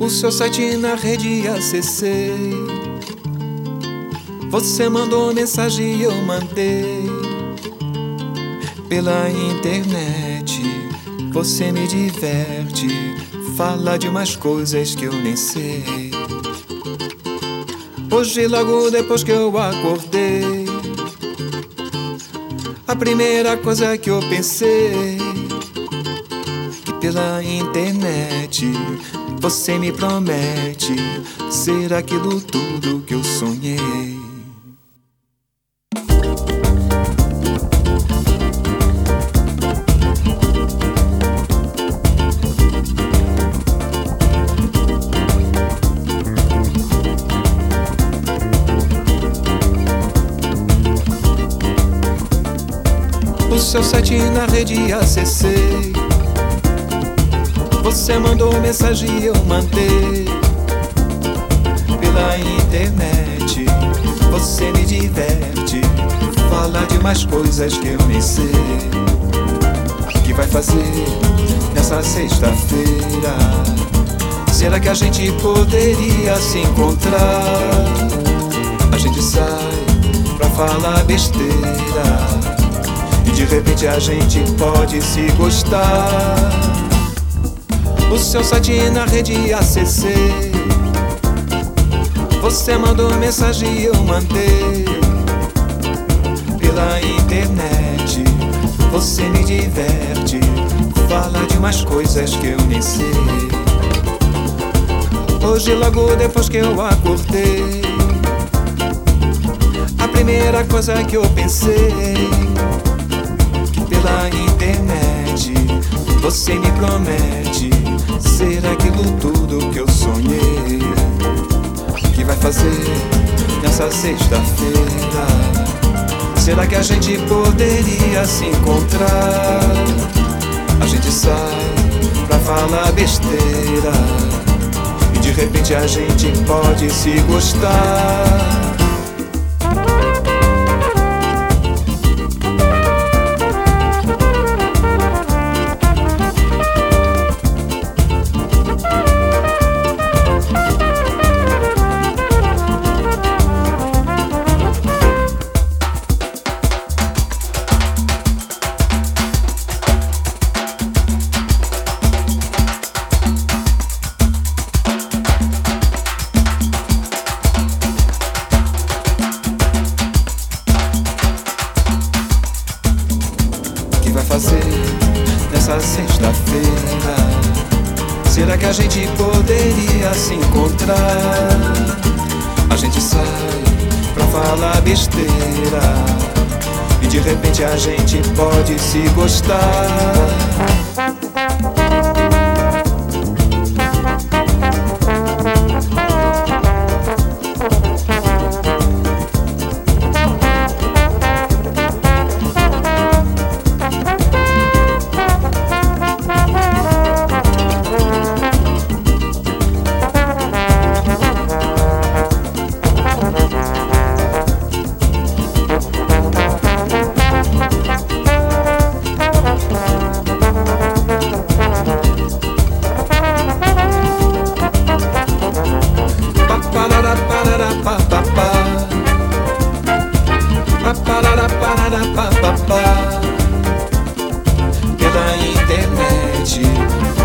o seu site na rede ACC. Você mandou mensagem e eu mandei pela internet. Você me diverte, fala de umas coisas que eu nem sei. Hoje, logo depois que eu acordei, a primeira coisa que eu pensei que pela internet você me promete ser aquilo tudo que eu sonhei. O seu site na rede ACC Você mandou mensagem e eu mandei Pela internet Você me diverte Fala de mais coisas que eu nem sei O que vai fazer nessa sexta-feira? Será que a gente poderia se encontrar? A gente sai pra falar besteira e de repente a gente pode se gostar. O seu site na rede ACC. Você mandou mensagem e eu mandei. Pela internet, você me diverte. Fala de umas coisas que eu nem sei. Hoje, logo depois que eu acordei, a primeira coisa que eu pensei pela internet. Você me promete ser aquilo tudo que eu sonhei. Que vai fazer nessa sexta-feira? Será que a gente poderia se encontrar? A gente sai pra falar besteira. E de repente a gente pode se gostar. A gente poderia se encontrar? A gente sai pra falar besteira e de repente a gente pode se gostar.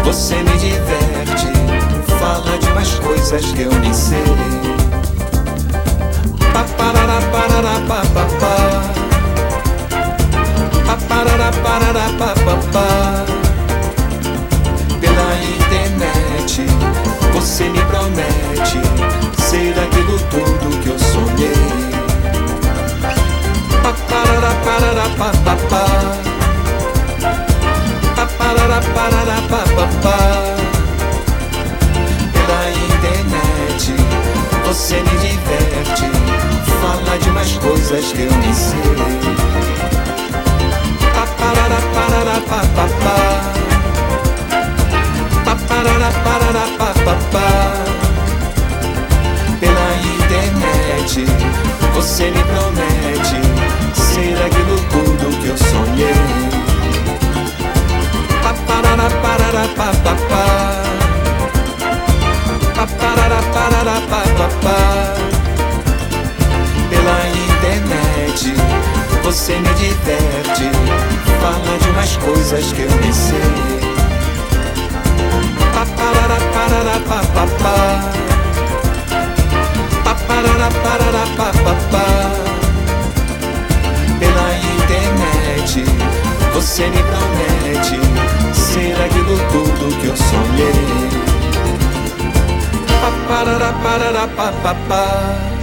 Você me diverte, fala de umas coisas que eu nem sei. Paparara, parara, papapá. Paparara, Pela internet você me diverte. Fala de umas coisas que eu nem sei. Paparara parara papapá Pela internet você me promete ser aquilo tudo que eu sonhei. Paparara, parara, papapá.